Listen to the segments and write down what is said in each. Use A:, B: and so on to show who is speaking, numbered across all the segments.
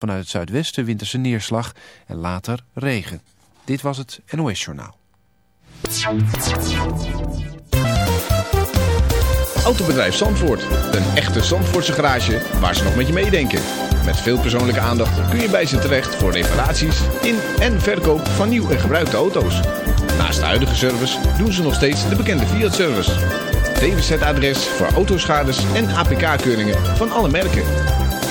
A: Vanuit het zuidwesten winterse neerslag en later regen. Dit was het NOS Journaal.
B: Autobedrijf Zandvoort. Een echte Zandvoortse garage waar ze nog met je meedenken. Met veel persoonlijke aandacht kun je bij ze terecht voor reparaties in en verkoop van nieuw en gebruikte auto's. Naast de huidige service doen ze nog steeds de bekende Fiat-service. DWZ-adres voor autoschades en APK-keuringen van alle merken.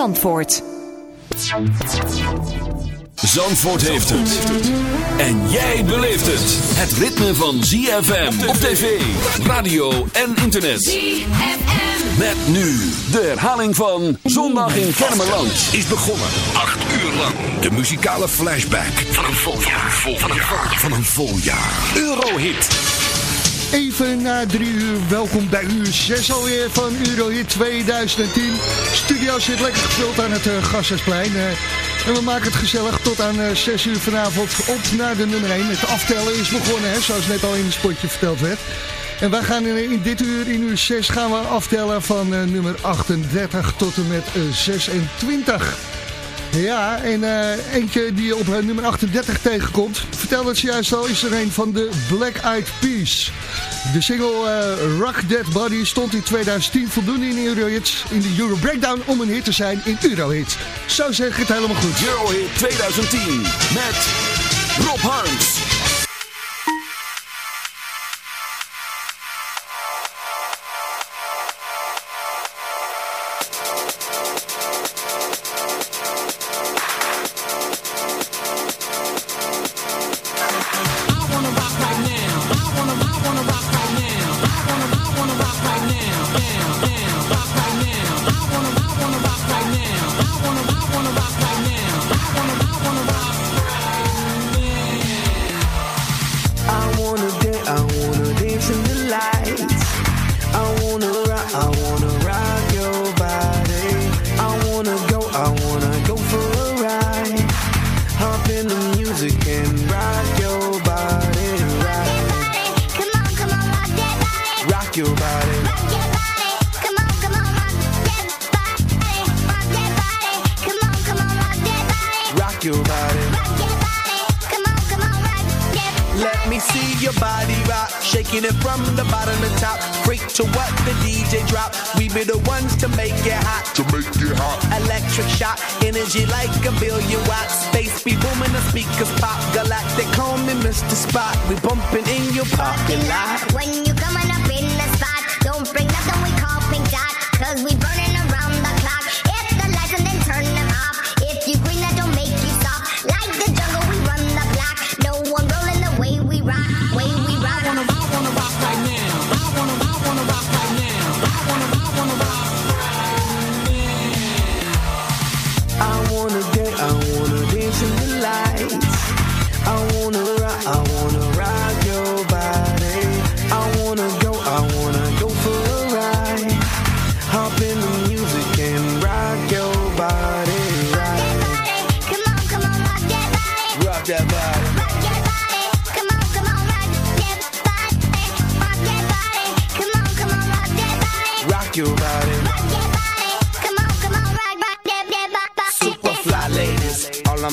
C: Zandvoort.
D: Zandvoort heeft het. En jij beleeft het. Het ritme van ZFM op tv, radio en internet. ZFM. Met nu de herhaling van Zondag in Kermeland. Is begonnen. Acht uur lang. De muzikale flashback van een vol jaar. Van een vol jaar. Van een vol jaar. Eurohit.
E: Even na drie uur, welkom bij uur 6 alweer van Eurohit 2010. Studio zit lekker gevuld aan het uh, Gassersplein. Uh, en we maken het gezellig tot aan uh, 6 uur vanavond op naar de nummer 1. Het aftellen is begonnen, hè, zoals net al in het spotje verteld werd. En wij gaan in, in dit uur, in uur 6, gaan we aftellen van nummer 38 tot en met 26. Ja, en uh, eentje die je op uh, nummer 38 tegenkomt. Vertel het juist al, is er een van de Black Eyed Peas. De single uh, Rock Dead Body stond in 2010 voldoende in Eurohits in de Euro Breakdown om een hit te zijn in Eurohit. Zo zeg ik het helemaal goed.
D: Eurohit 2010 met Rob Harms.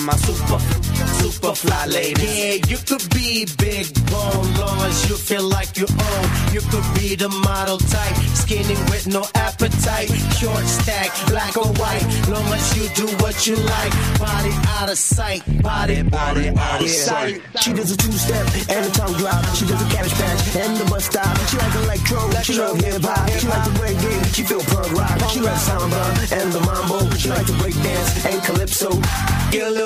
D: my super, super fly lady. Yeah,
F: you could be big bone, long as you feel like
D: you own. You could be the model type, skinny with no appetite. Short stack, black or white, long as you do what you like.
F: Body out of sight, body, body, body out of sight. She does a two-step and a tongue drop. She does a cabbage patch and the bus stop. She like electro, electro
G: she love hip-hop. Hip she like the reggae, she feel punk rock. Punk she loves samba and the mambo. She like to break dance and calypso. Get a little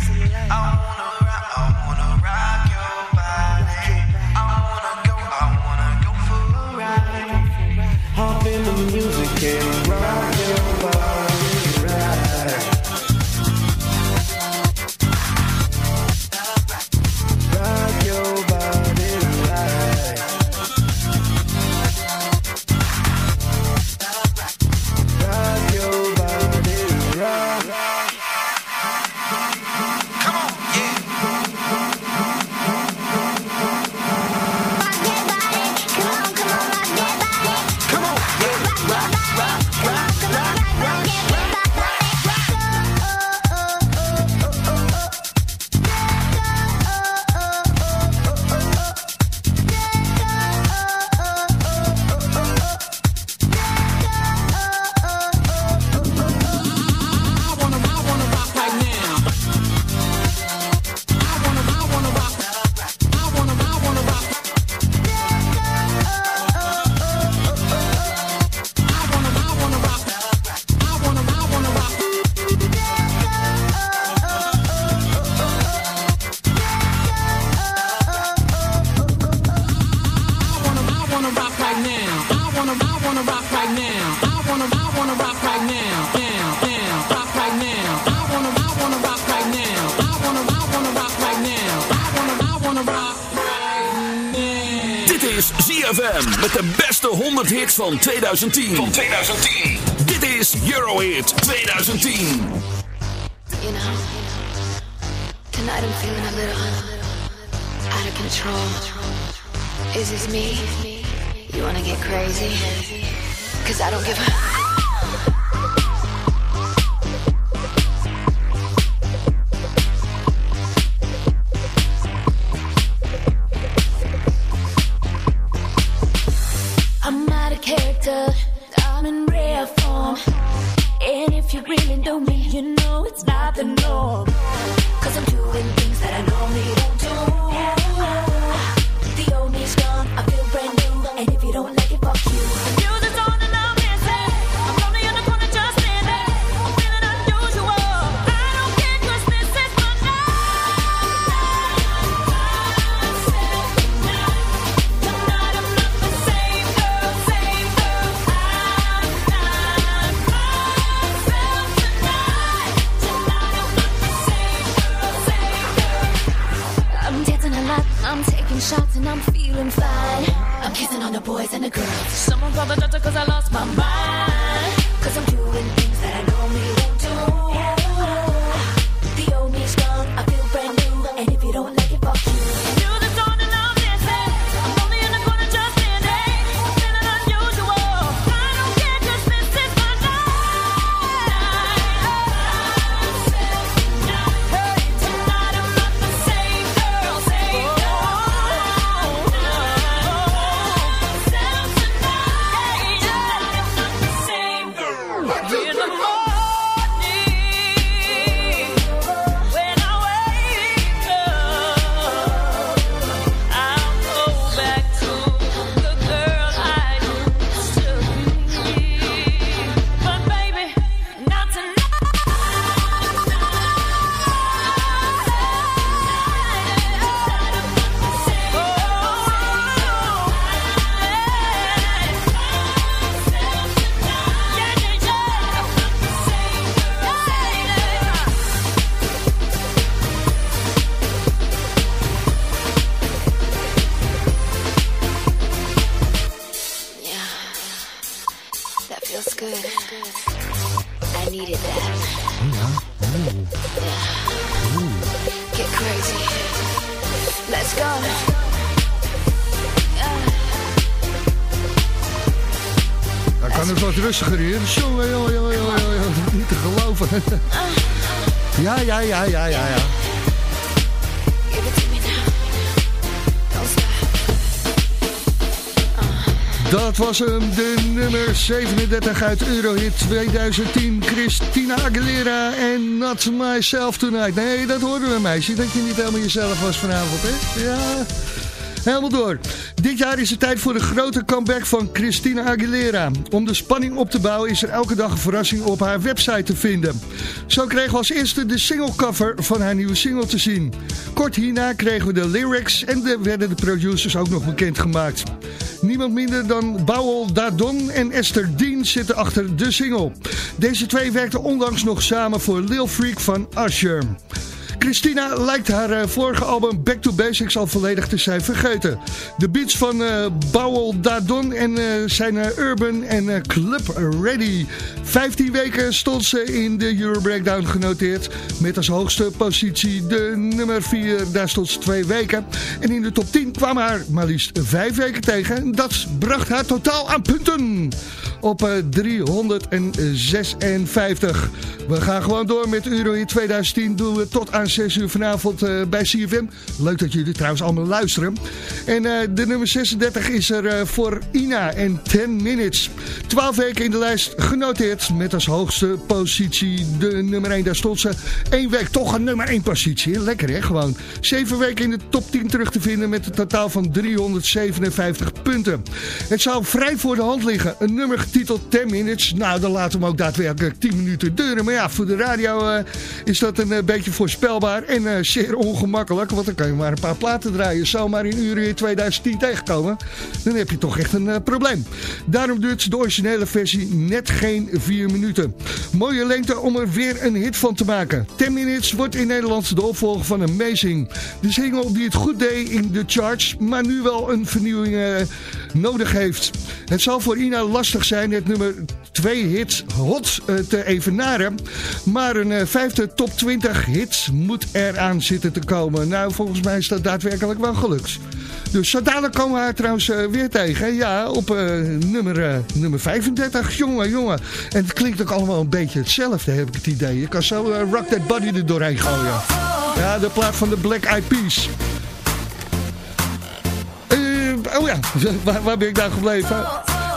H: hits van 2010. Van 2010. Dit is Eurohit 2010.
I: You know, tonight I'm feeling a little out of control. Is this me? You wanna get crazy? Cause I don't give a...
E: het wat rustiger hier. zo. jongen, jongen, jongen, niet te geloven. ja, ja, ja, ja, ja, ja. Dat was hem, de nummer 37 uit Eurohit 2010. Christina Aguilera en Not Myself Tonight. Nee, dat hoorden we, meisje. Dat je niet helemaal jezelf was vanavond, hè? Ja helemaal door. Dit jaar is het tijd voor de grote comeback van Christina Aguilera. Om de spanning op te bouwen is er elke dag een verrassing op haar website te vinden. Zo kregen we als eerste de singlecover van haar nieuwe single te zien. Kort hierna kregen we de lyrics en de, werden de producers ook nog bekendgemaakt. Niemand minder dan Bouwel Dadon en Esther Dean zitten achter de single. Deze twee werkten onlangs nog samen voor Lil Freak van Usher. Christina lijkt haar eh, vorige album Back to Basics al volledig te zijn vergeten. De beats van eh Bouwel Dadon en eh, zijn urban en club ready. 15 weken stond ze in de Euro Breakdown genoteerd. Met als hoogste positie de nummer 4. Daar stond ze twee weken. En in de top 10 kwam haar maar liefst vijf weken tegen. Dat bracht haar totaal aan punten. Op eh, 356. We gaan gewoon door met Euro in 2010. Doen we tot aan 6 uur vanavond eh, bij CFM. Leuk dat jullie trouwens allemaal luisteren. En eh, de nummer 36 is er eh, voor Ina en 10 Minutes. 12 weken in de lijst genoteerd. Met als hoogste positie de nummer 1. Daar stond ze één week toch een nummer 1 positie. Lekker hè, gewoon. 7 weken in de top 10 terug te vinden met een totaal van 357 punten. Het zou vrij voor de hand liggen. Een nummer getiteld 10 Minutes. Nou, dan laten we hem ook daadwerkelijk 10 minuten duren. Maar ja, voor de radio is dat een beetje voorspelbaar en eh, zeer ongemakkelijk. Want dan kan je maar een paar platen draaien. Zomaar in uren in 2010 tegenkomen. Dan heb je toch echt een eh, probleem. Daarom duurt de originele versie net geen 4 minuten. Mooie lengte om er weer een hit van te maken. 10 Minutes wordt in Nederland de opvolger van Amazing. De single die het goed deed in de charts, maar nu wel een vernieuwing eh, nodig heeft. Het zal voor Ina lastig zijn het nummer 2 hits hot eh, te evenaren. Maar een eh, vijfde top 20 hits moet eraan zitten te komen. Nou, volgens mij is dat daadwerkelijk wel gelukt. Dus zo komen we haar trouwens eh, weer tegen. Ja, op nummer, nummer 35. Jongen, jongen. En het klinkt ook allemaal een beetje hetzelfde, heb ik het idee. Je kan zo Rock That Body er doorheen gooien. Ja, de plaat van de Black Eyed Peas. Eh, oh ja, waar, waar ben ik nou gebleven?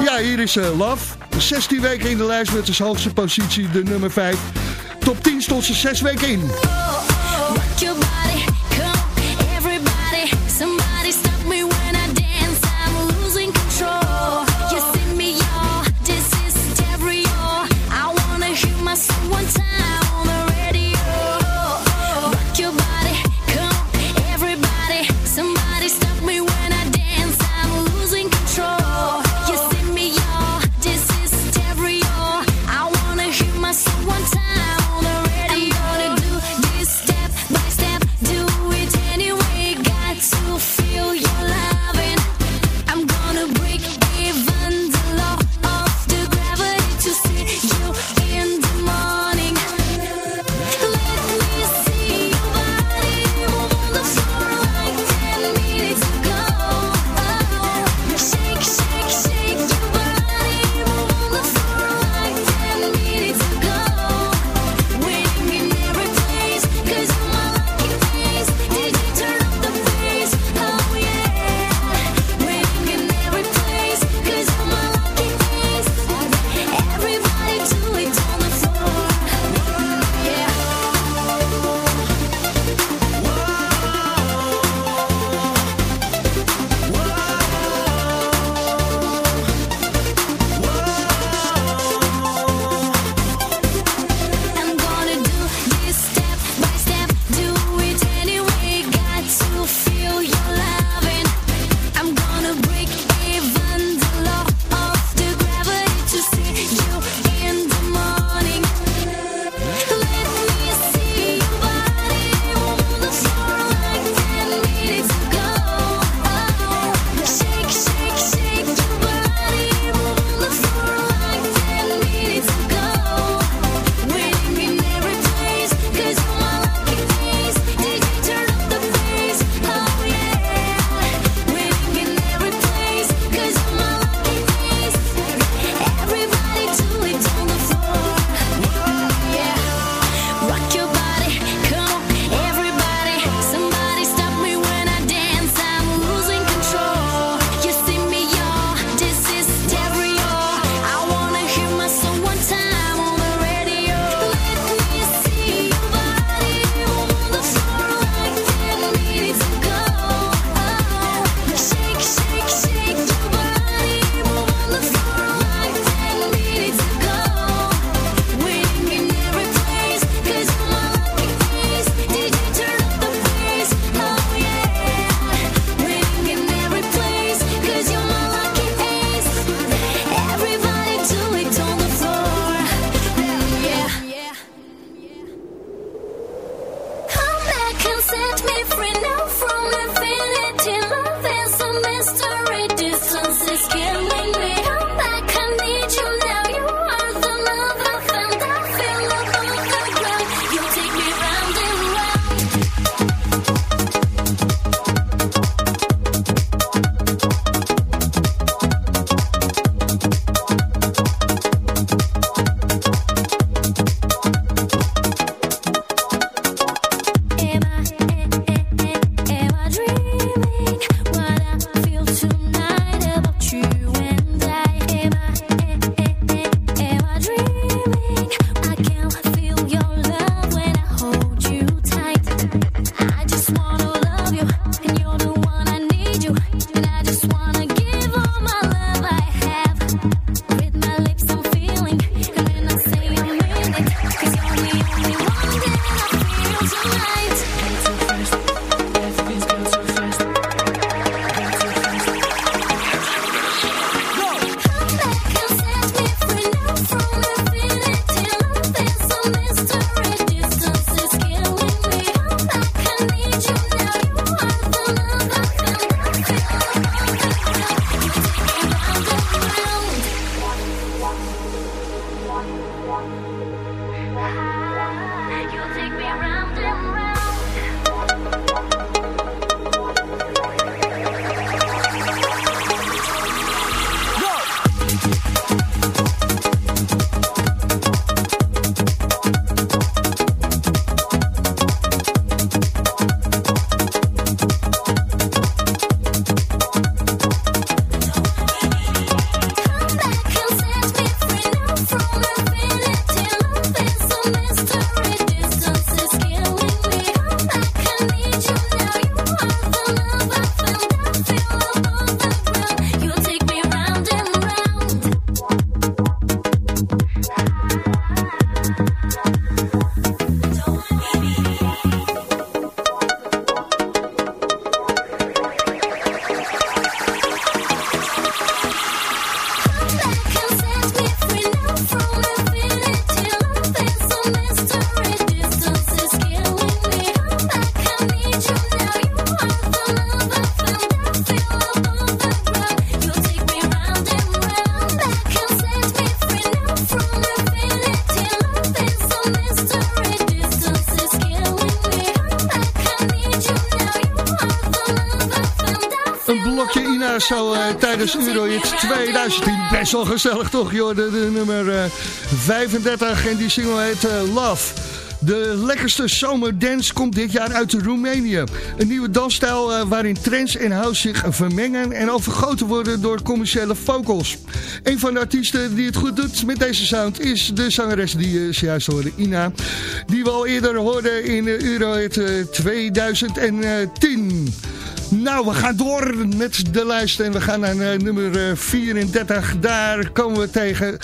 E: Ja, hier is eh, Love. 16 weken in de lijst met als hoogste positie de nummer 5. Top 10 stond ze 6 weken in.
J: 2010. Best wel gezellig toch, joh. De, nummer eh, 35 en die single heet eh, Love. De lekkerste zomerdance komt dit jaar uit Roemenië. Een nieuwe dansstijl eh, waarin trends en house zich vermengen en overgoten worden door commerciële vocals. Een van de artiesten die het goed doet met deze sound is de zangeres die je zojuist hoorde, Ina. Die we al eerder hoorden in uh, Eurohit eh, 2010. Nou, we gaan door met de lijst en we gaan naar eh, nummer eh, 34. Daar komen we tegen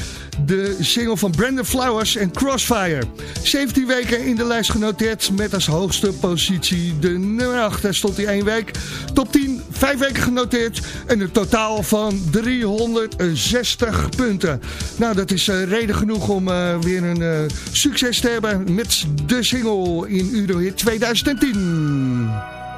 J: de single van Brandon Flowers en Crossfire. 17 weken in de lijst genoteerd met als hoogste positie de nummer 8. Daar stond hij één week. Top 10, 5 weken genoteerd en een totaal van 360 punten. Nou, dat is eh, reden genoeg om eh, weer een eh, succes te hebben met de single in Eurohit 2010.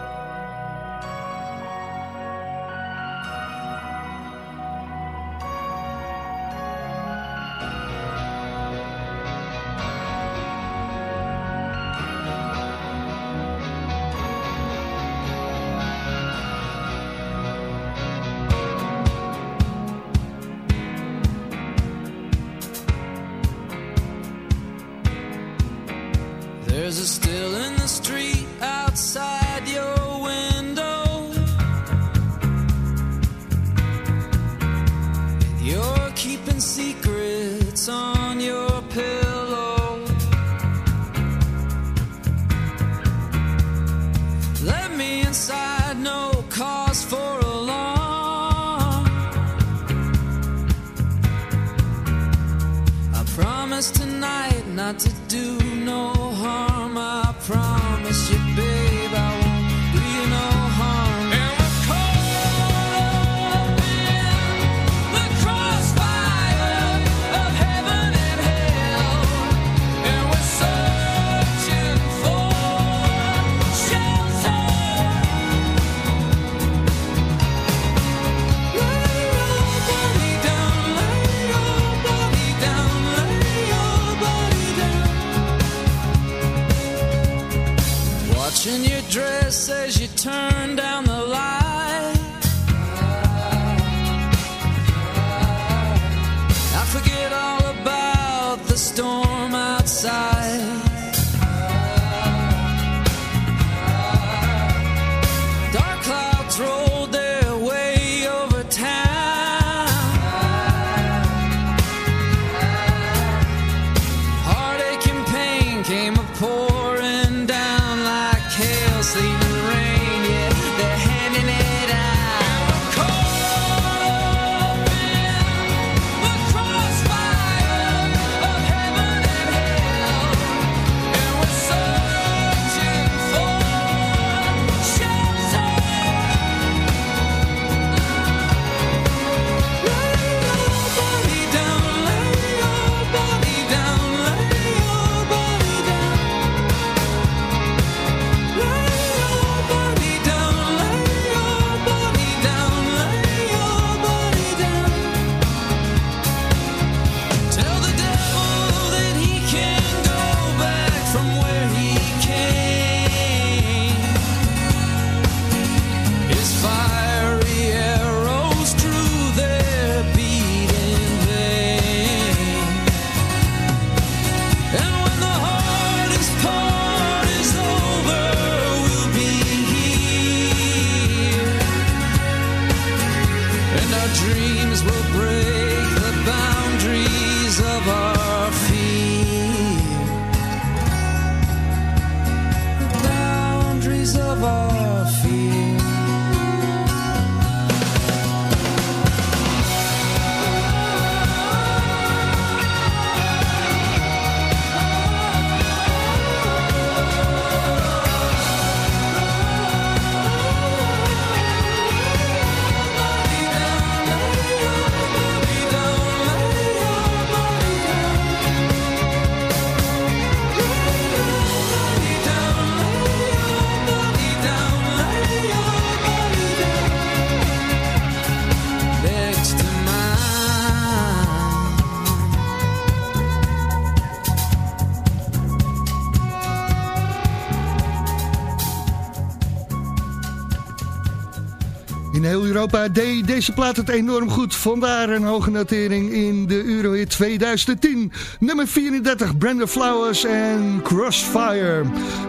E: Deze plaat het enorm goed. Vandaar een hoge notering in de Eurohit 2010. Nummer 34, Brenda Flowers en Crossfire.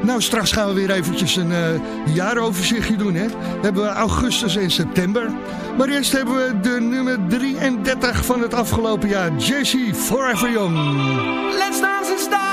E: Nou, straks gaan we weer eventjes een eh, jaaroverzichtje doen. Hè? Hebben we augustus en september. Maar eerst hebben we de nummer 33 van het afgelopen jaar. Jessie, Forever Young.
G: Let's dance in style,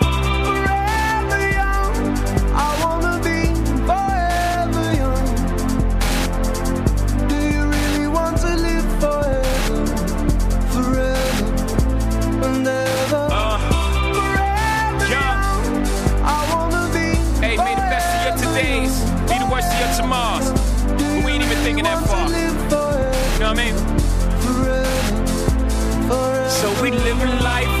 K: taking that far. You know what I mean? Forever. So we living life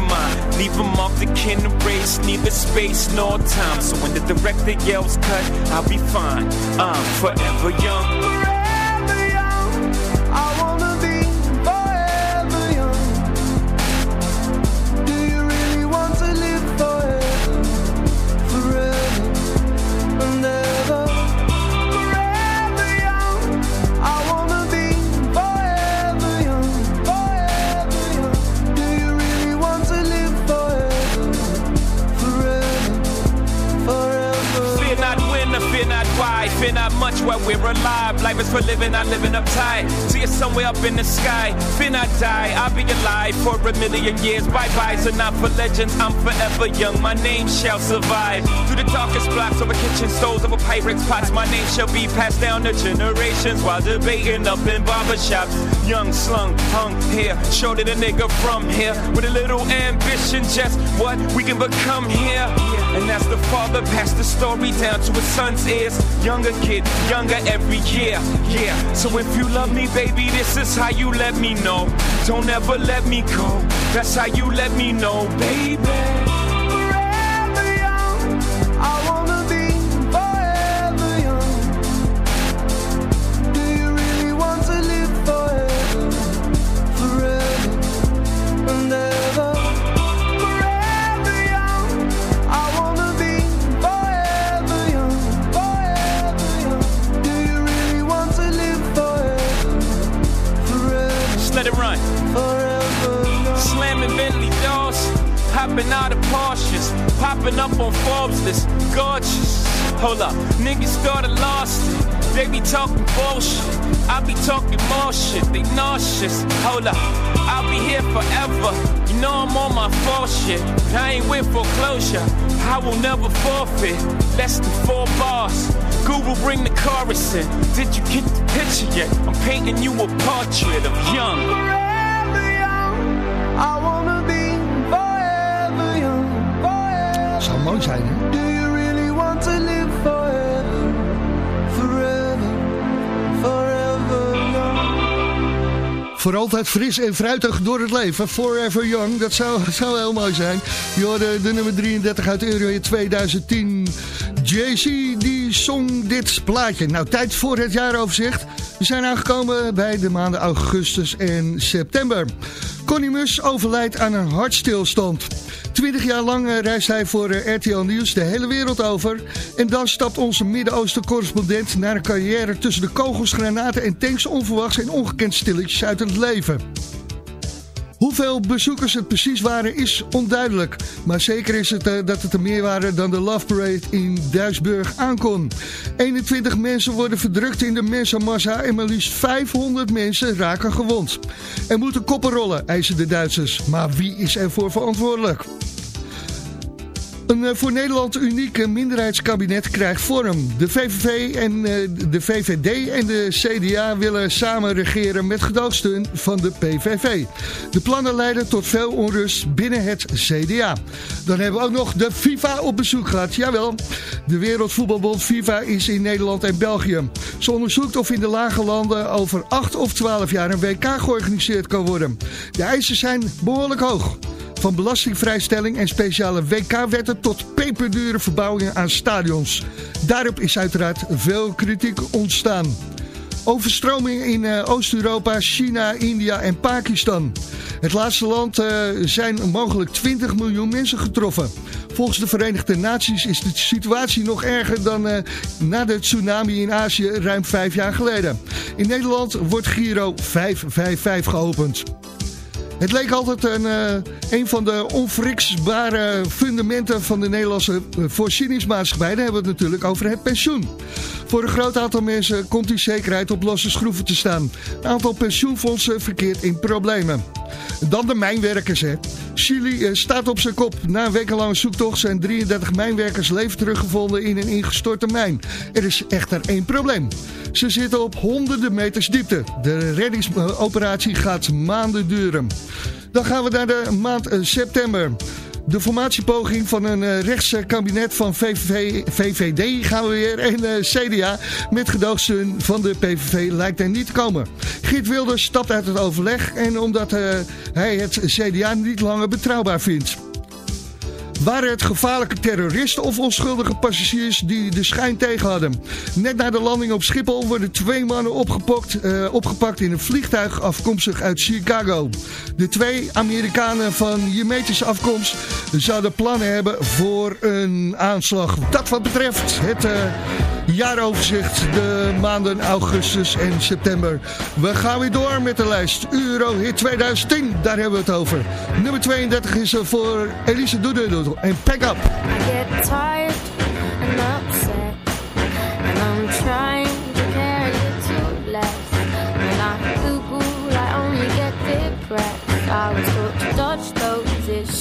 K: mind. Leave them off the kin race, neither space nor time. So when the director yells cut, I'll be fine. I'm forever young. where we're alive. Life is for living, not living uptight. See us somewhere up in the sky. Fear not die. I'll be alive for a million years. Bye byes are not for legends. I'm forever young. My name shall survive. Through the darkest blocks over kitchen stoves, over Pyrex pots. My name shall be passed down to generations while debating up in barbershops. Young, slung, hung here. Shorter the nigga from here. With a little ambition, just what we can become here. And as the father passed the story down to his son's ears. Younger kid, younger every year. Yeah. So if you love me, baby, this is how you let me know. Don't ever let me go. That's how you let me know, baby.
E: Fris en fruitig door het leven. Forever Young, dat zou, zou heel mooi zijn. Je hoorde de nummer 33 uit Euro in 2010. JC, die zong dit plaatje. Nou, tijd voor het jaaroverzicht. We zijn aangekomen bij de maanden augustus en september. Connie Mus overlijdt aan een hartstilstand. Twintig jaar lang eh, reist hij voor eh, RTL Nieuws de hele wereld over. En dan stapt onze Midden-Oosten correspondent naar een carrière tussen de kogels, granaten en tanks onverwachts en ongekend stilletjes uit het leven. Hoeveel bezoekers het precies waren is onduidelijk. Maar zeker is het eh, dat het er meer waren dan de Love Parade in Duisburg aankon. 21 mensen worden verdrukt in de mensenmassa en maar liefst 500 mensen raken gewond. Er moeten koppen rollen, eisen de Duitsers. Maar wie is ervoor verantwoordelijk? Een eh, voor Nederland uniek minderheidskabinet krijgt vorm. De VVV en eh, de VVD en de CDA willen samen regeren met gedoogsteun van de PVV. De plannen leiden tot veel onrust binnen het CDA. Dan hebben we ook nog de FIFA op bezoek gehad. Jawel, de Wereldvoetbalbond FIFA is in Nederland en België. Ze onderzoekt of in de lage landen over 8 of 12 jaar een WK georganiseerd kan worden. De eisen zijn behoorlijk hoog. Van belastingvrijstelling en speciale WK-wetten tot peperdure verbouwingen aan stadions. Daarop is uiteraard veel kritiek ontstaan. Overstroming in eh, Oost-Europa, China, India en Pakistan. Het laatste land eh, zijn mogelijk 20 miljoen mensen getroffen. Volgens de Verenigde Naties is de situatie nog erger dan eh, na de tsunami in Azië ruim vijf jaar geleden. In Nederland wordt Giro 555 geopend. Het leek altijd een, eh, een van de onwriksbare fundamenten van de Nederlandse eh, voorzieningsmaatschappij. Dan hebben we het natuurlijk over het pensioen. Voor een groot aantal mensen komt die zekerheid op losse schroeven te staan. Een aantal pensioenfondsen verkeert in problemen. Dan de mijnwerkers. Hè. Chili eh, staat op zijn kop. Na een wekenlange zoektocht zijn 33 mijnwerkers leven teruggevonden in een ingestorte mijn. Er is echter één probleem. Ze zitten op honderden meters diepte. De reddingsoperatie gaat maanden duren. Dan gaan we naar de maand eh, september. De formatiepoging van een uh, rechtse kabinet van VVV, VVD gaan we weer en uh, CDA met gedoogsteun van de PVV lijkt er niet te komen. Geert Wilders stapt uit het overleg en omdat uh, hij het CDA niet langer betrouwbaar vindt. Waren het gevaarlijke terroristen of onschuldige passagiers die de schijn tegen hadden? Net na de landing op Schiphol worden twee mannen opgepakt, uh, opgepakt in een vliegtuig afkomstig uit Chicago. De twee Amerikanen van Jemetische afkomst zouden plannen hebben voor een aanslag. Dat wat betreft het uh, jaaroverzicht, de maanden augustus en september. We gaan weer door met de lijst Eurohit 2010, daar hebben we het over. Nummer 32 is er voor Elise Doedoe en Pack Up.
I: And I'm trying to carry only get I was taught to dodge those issues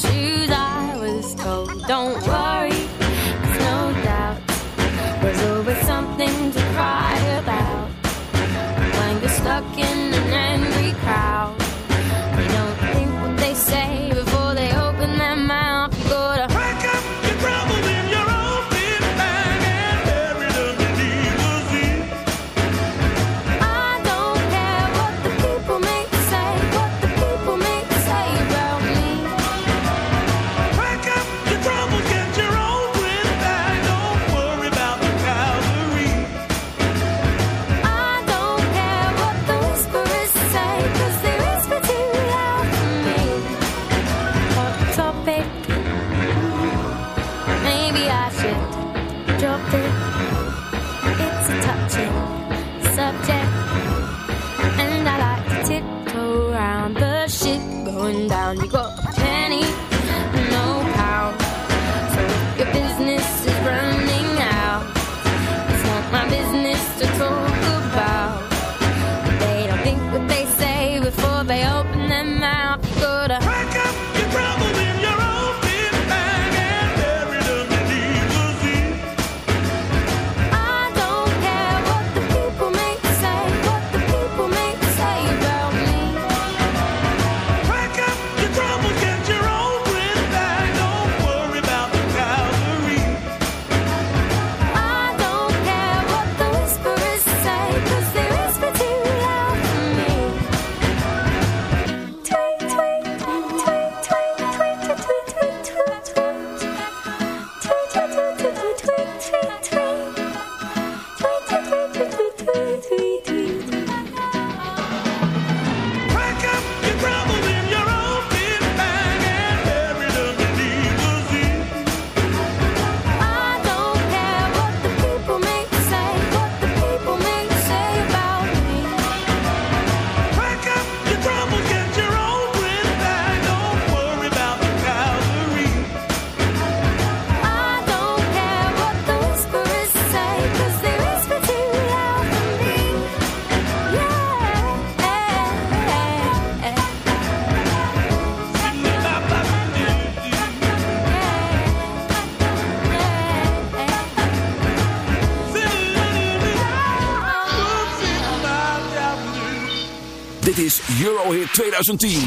L: Eurohit 2010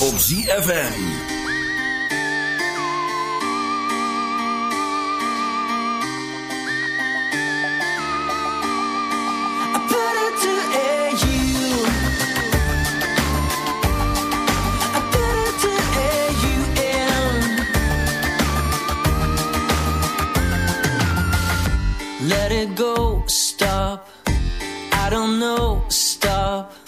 L: op ZFM.
J: Let it go, stop. I don't know, stop.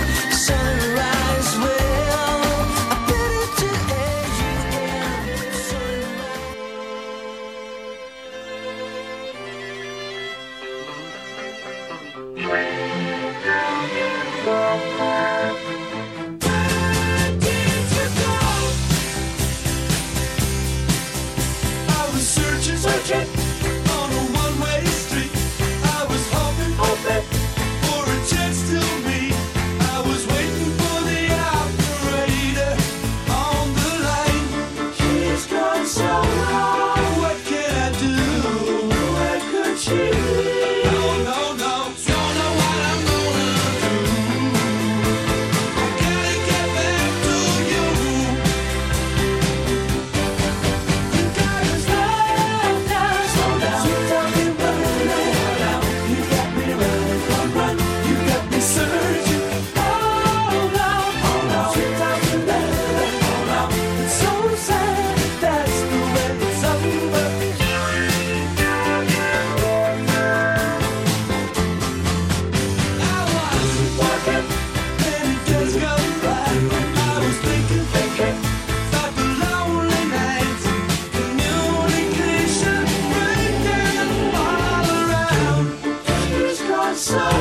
M: So.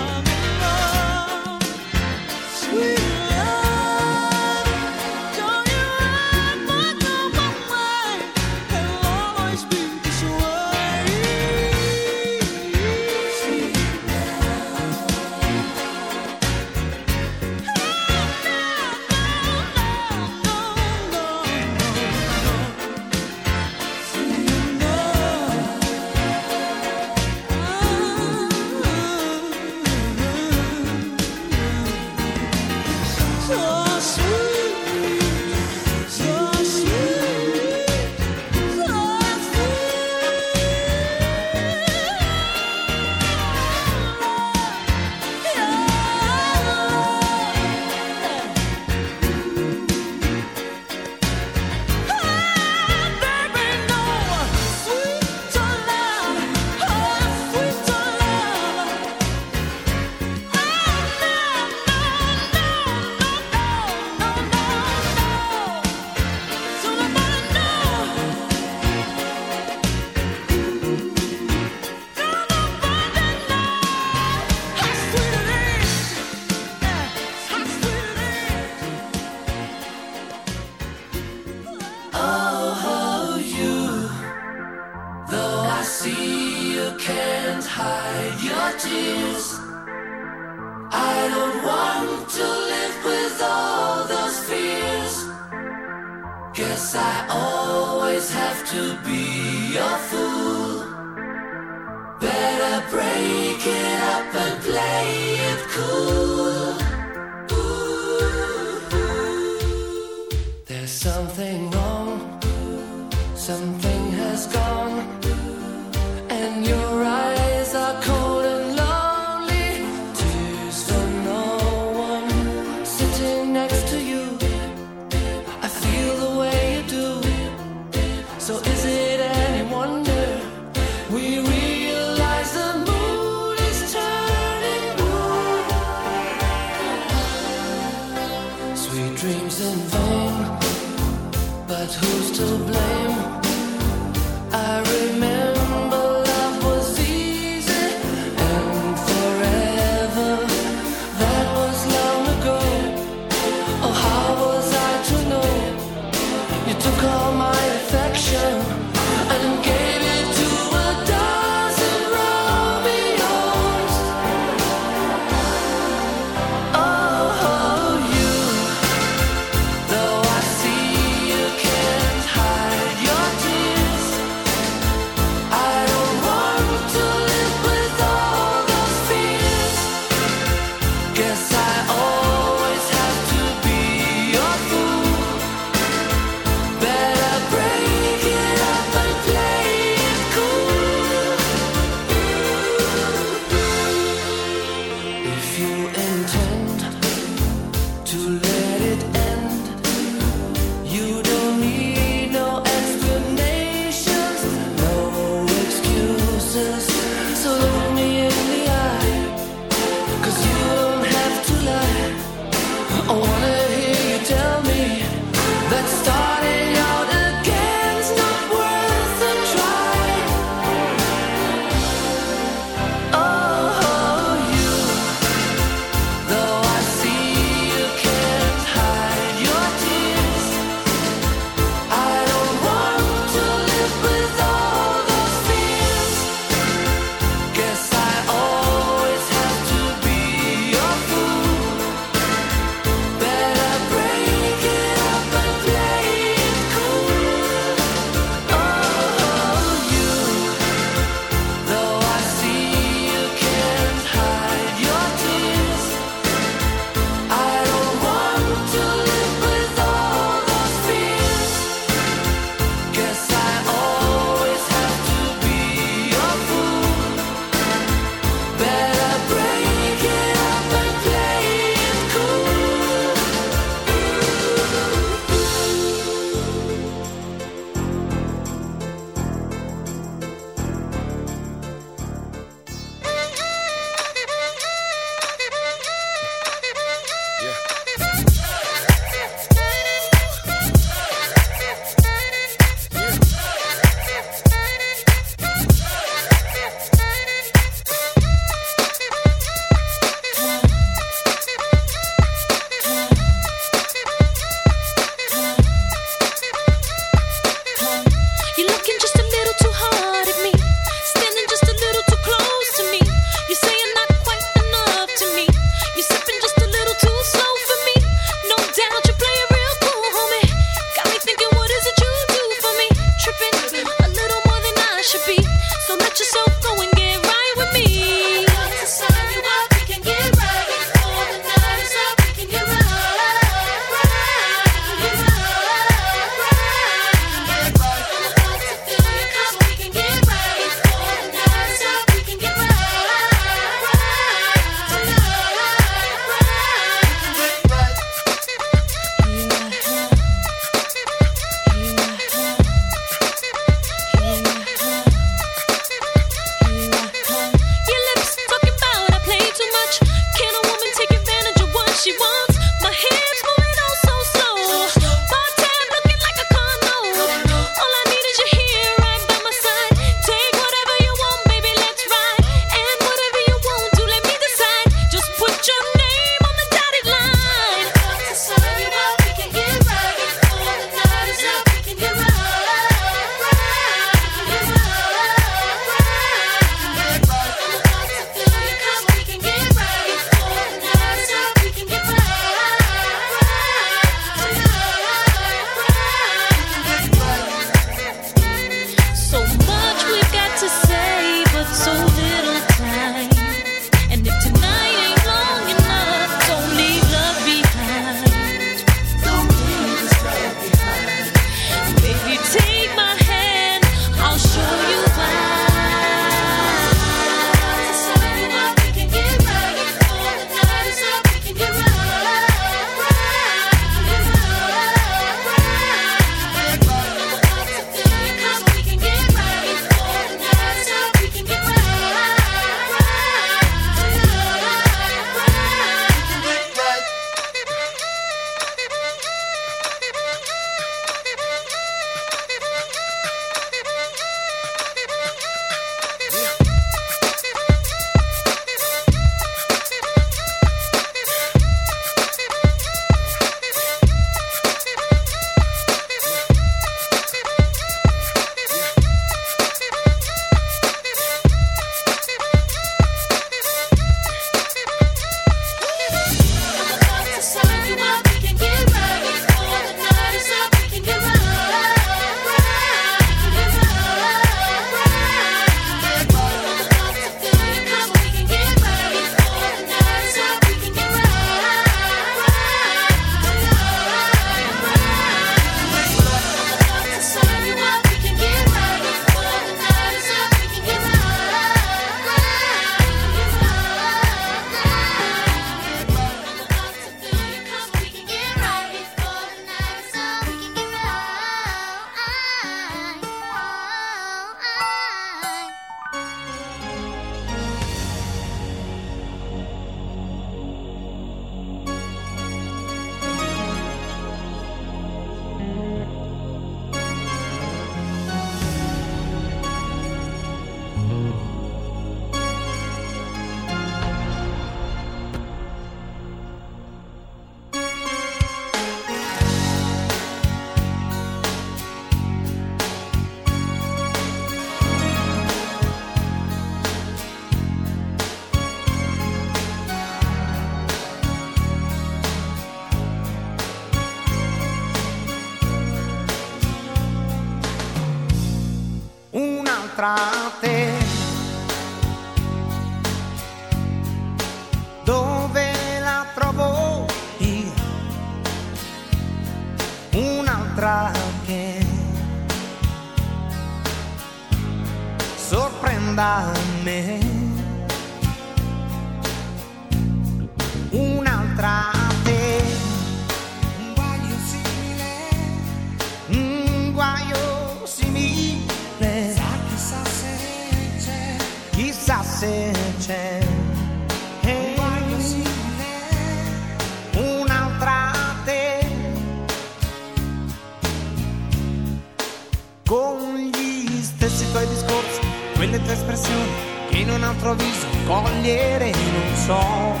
N: song.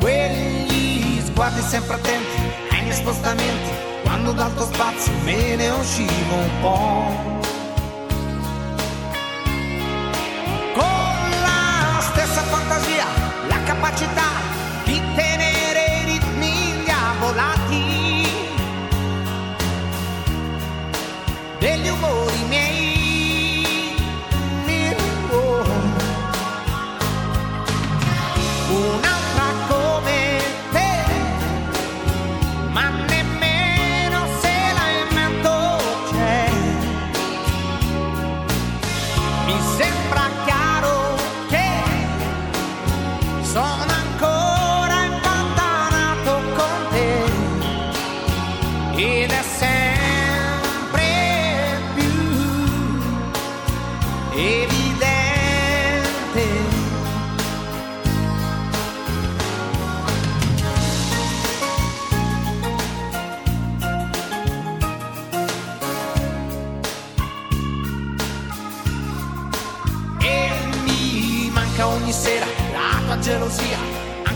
N: Quelli sguardi sempre attenti ai miei spostamenti, quando dal tuo spazio me ne uscivo un po'.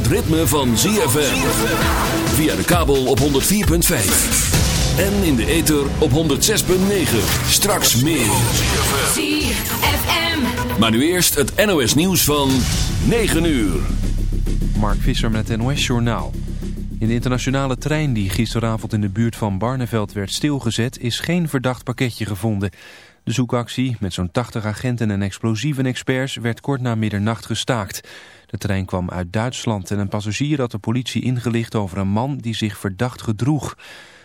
H: Het ritme van ZFM. Via de kabel op 104.5. En in de ether op 106.9. Straks meer.
C: ZFM.
H: Maar nu eerst het NOS nieuws van 9 uur.
A: Mark Visser met het NOS Journaal. In de internationale trein die gisteravond in de buurt van Barneveld werd stilgezet... is geen verdacht pakketje gevonden. De zoekactie met zo'n 80 agenten en explosieven-experts... werd kort na middernacht gestaakt. De trein kwam uit Duitsland en een passagier had de politie ingelicht... over een man die zich verdacht gedroeg.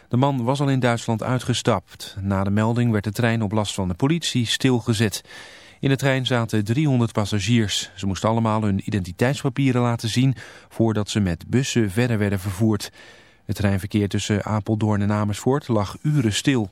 A: De man was al in Duitsland uitgestapt. Na de melding werd de trein op last van de politie stilgezet. In de trein zaten 300 passagiers. Ze moesten allemaal hun identiteitspapieren laten zien voordat ze met bussen verder werden vervoerd. Het treinverkeer tussen Apeldoorn en Amersfoort lag uren stil.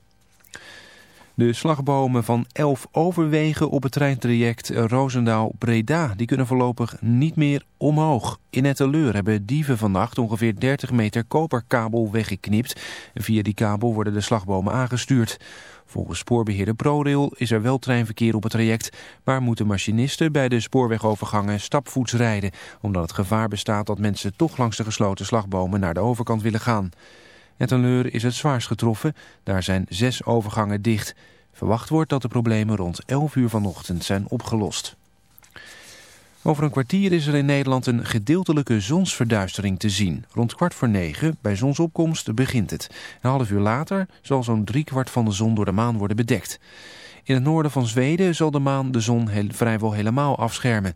A: De slagbomen van 11 overwegen op het treintraject Roosendaal-Breda... die kunnen voorlopig niet meer omhoog. In Etteleur hebben dieven vannacht ongeveer 30 meter koperkabel weggeknipt. Via die kabel worden de slagbomen aangestuurd. Volgens spoorbeheerder ProRail is er wel treinverkeer op het traject... maar moeten machinisten bij de spoorwegovergangen stapvoets rijden... omdat het gevaar bestaat dat mensen toch langs de gesloten slagbomen naar de overkant willen gaan. Etteleur is het zwaarst getroffen, daar zijn zes overgangen dicht. Verwacht wordt dat de problemen rond 11 uur vanochtend zijn opgelost. Over een kwartier is er in Nederland een gedeeltelijke zonsverduistering te zien. Rond kwart voor negen, bij zonsopkomst, begint het. Een half uur later zal zo'n driekwart van de zon door de maan worden bedekt. In het noorden van Zweden zal de maan de zon vrijwel helemaal afschermen.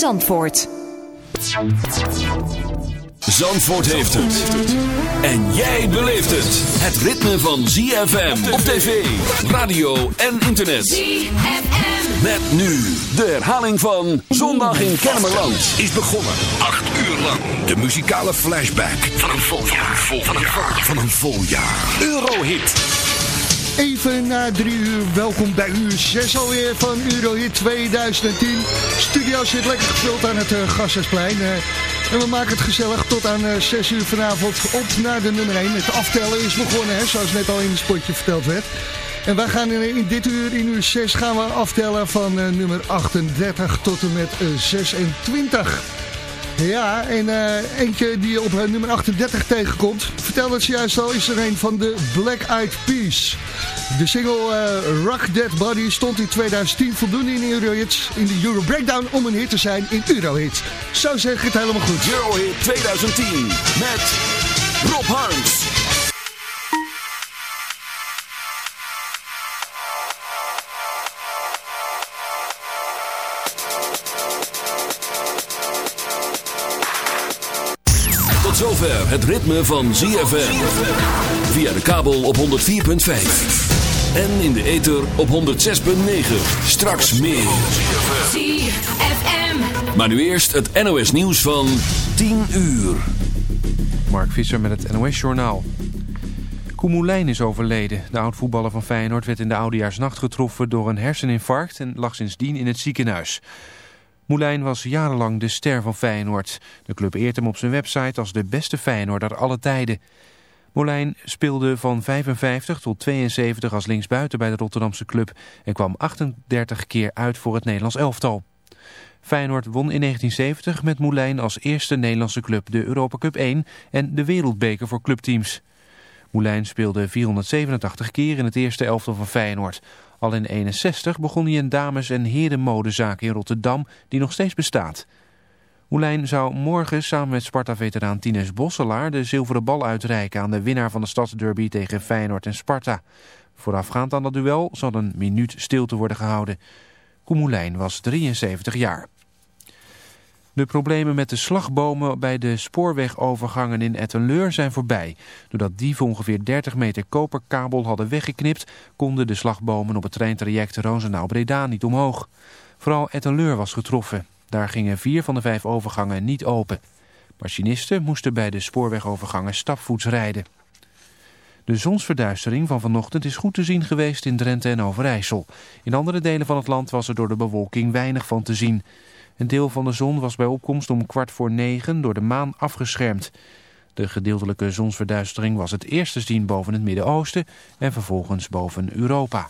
C: Zandvoort.
H: Zandvoort heeft het. En jij beleeft het. Het ritme van ZFM op tv, radio en internet.
I: ZFM.
H: Met nu de herhaling van Zondag in Kennemerland.
O: is begonnen. Acht uur lang. De muzikale flashback van een vol jaar. Van een vol jaar. Van een vol jaar. Eurohit.
E: Even na drie uur, welkom bij uur 6 alweer van Eurohit 2010. Studio zit lekker gevuld aan het uh, Gassersplein. eh, en we maken het gezellig tot aan eh 6 uur vanavond op naar de nummer 1. Het aftellen is begonnen, hè, zoals net al in het spotje verteld werd. En wij gaan in, in dit uur, in uur 6, gaan we aftellen van eh, nummer 38 tot en met eh, 26. Ja, en eh, eentje die je op eh, nummer 38 tegenkomt, vertelde het juist al, is er een van de Black Eyed Peas. De single eh, Rock That Body stond in 2010 voldoende in Eurohits, in de Euro Breakdown om een hit te zijn in Eurohits. Zo zeg ik het helemaal goed.
H: Eurohit 2010 met Rob Harms. Het ritme van ZFM. Via de kabel op 104.5. En in de ether op 106.9. Straks meer.
I: ZFM.
H: Maar nu eerst het NOS nieuws van 10 uur.
A: Mark Visser met het NOS-journaal. Koen Moulijn is overleden. De oud-voetballer van Feyenoord werd in de oudejaarsnacht getroffen door een herseninfarct en lag sindsdien in het ziekenhuis. Moulijn was jarenlang de ster van Feyenoord. De club eert hem op zijn website als de beste Feyenoorder alle tijden. Moulijn speelde van 55 tot 72 als linksbuiten bij de Rotterdamse club en kwam 38 keer uit voor het Nederlands elftal. Feyenoord won in 1970 met Moulijn als eerste Nederlandse club de Europa Cup 1 en de Wereldbeker voor clubteams. Moulijn speelde 487 keer in het eerste elftal van Feyenoord. Al in 61 begon hij een dames- en herenmodezaak in Rotterdam die nog steeds bestaat. Moulijn zou morgen samen met Sparta-veteraan Tines Bosselaar de zilveren bal uitreiken aan de winnaar van de stadsderby tegen Feyenoord en Sparta. Voorafgaand aan dat duel zal een minuut stilte worden gehouden. Koen was 73 jaar. De problemen met de slagbomen bij de spoorwegovergangen in Ettenleur zijn voorbij. Doordat dieven ongeveer 30 meter koperkabel hadden weggeknipt... konden de slagbomen op het treintraject Roosendaal-Breda niet omhoog. Vooral Ettenleur was getroffen. Daar gingen vier van de vijf overgangen niet open. Machinisten moesten bij de spoorwegovergangen stapvoets rijden. De zonsverduistering van vanochtend is goed te zien geweest in Drenthe en Overijssel. In andere delen van het land was er door de bewolking weinig van te zien. Een deel van de zon was bij opkomst om kwart voor negen door de maan afgeschermd. De gedeeltelijke zonsverduistering was het eerst te zien boven het Midden-Oosten en vervolgens boven Europa.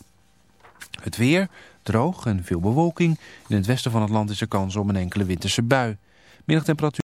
A: Het weer, droog en veel bewolking. In het westen van het land is er kans op een enkele winterse bui. Middagtemperatuur